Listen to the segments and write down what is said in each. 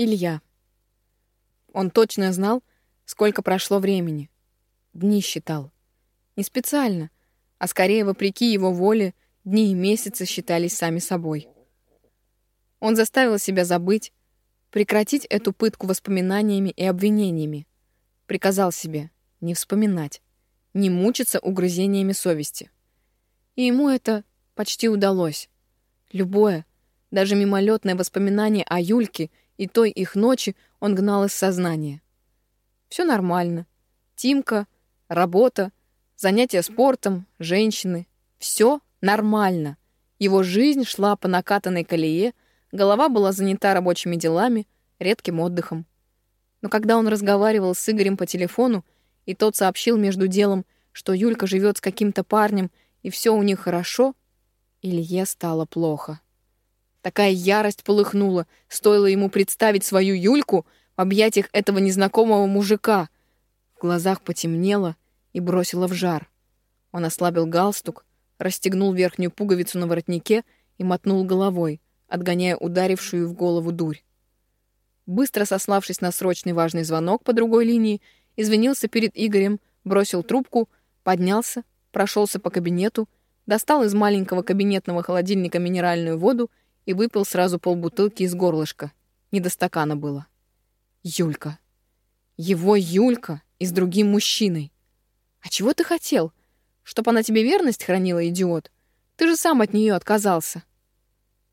Илья. Он точно знал, сколько прошло времени. Дни считал. Не специально, а скорее вопреки его воле, дни и месяцы считались сами собой. Он заставил себя забыть, прекратить эту пытку воспоминаниями и обвинениями. Приказал себе не вспоминать, не мучиться угрызениями совести. И ему это почти удалось. Любое, даже мимолетное воспоминание о Юльке и той их ночи он гнал из сознания. Все нормально. Тимка, работа, занятия спортом, женщины. Все нормально. Его жизнь шла по накатанной колее, голова была занята рабочими делами, редким отдыхом. Но когда он разговаривал с Игорем по телефону, и тот сообщил между делом, что Юлька живет с каким-то парнем, и все у них хорошо, Илье стало плохо. Такая ярость полыхнула, стоило ему представить свою Юльку в объятиях этого незнакомого мужика. В глазах потемнело и бросило в жар. Он ослабил галстук, расстегнул верхнюю пуговицу на воротнике и мотнул головой, отгоняя ударившую в голову дурь. Быстро сославшись на срочный важный звонок по другой линии, извинился перед Игорем, бросил трубку, поднялся, прошелся по кабинету, достал из маленького кабинетного холодильника минеральную воду и выпил сразу полбутылки из горлышка. Не до стакана было. Юлька. Его Юлька и с другим мужчиной. А чего ты хотел? Чтоб она тебе верность хранила, идиот? Ты же сам от нее отказался.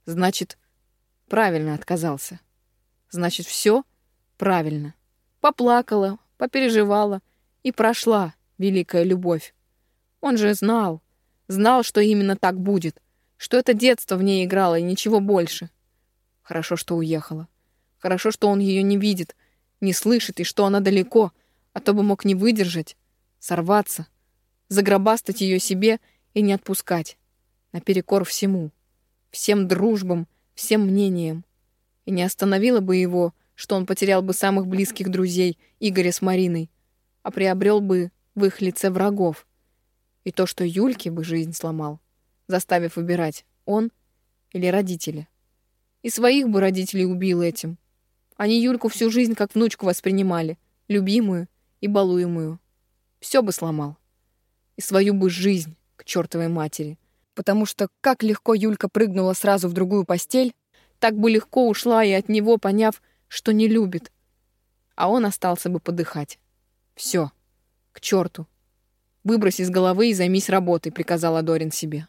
Значит, правильно отказался. Значит, все правильно. Поплакала, попереживала и прошла великая любовь. Он же знал, знал, что именно так будет что это детство в ней играло и ничего больше. Хорошо, что уехала. Хорошо, что он ее не видит, не слышит и что она далеко, а то бы мог не выдержать, сорваться, загробастать ее себе и не отпускать. Наперекор всему, всем дружбам, всем мнениям. И не остановило бы его, что он потерял бы самых близких друзей Игоря с Мариной, а приобрел бы в их лице врагов. И то, что Юльке бы жизнь сломал заставив выбирать, он или родители. И своих бы родителей убил этим. Они Юльку всю жизнь как внучку воспринимали, любимую и балуемую. Все бы сломал. И свою бы жизнь к чертовой матери. Потому что как легко Юлька прыгнула сразу в другую постель, так бы легко ушла и от него, поняв, что не любит. А он остался бы подыхать. Все, к черту. Выбрось из головы и займись работой, приказала Дорин себе.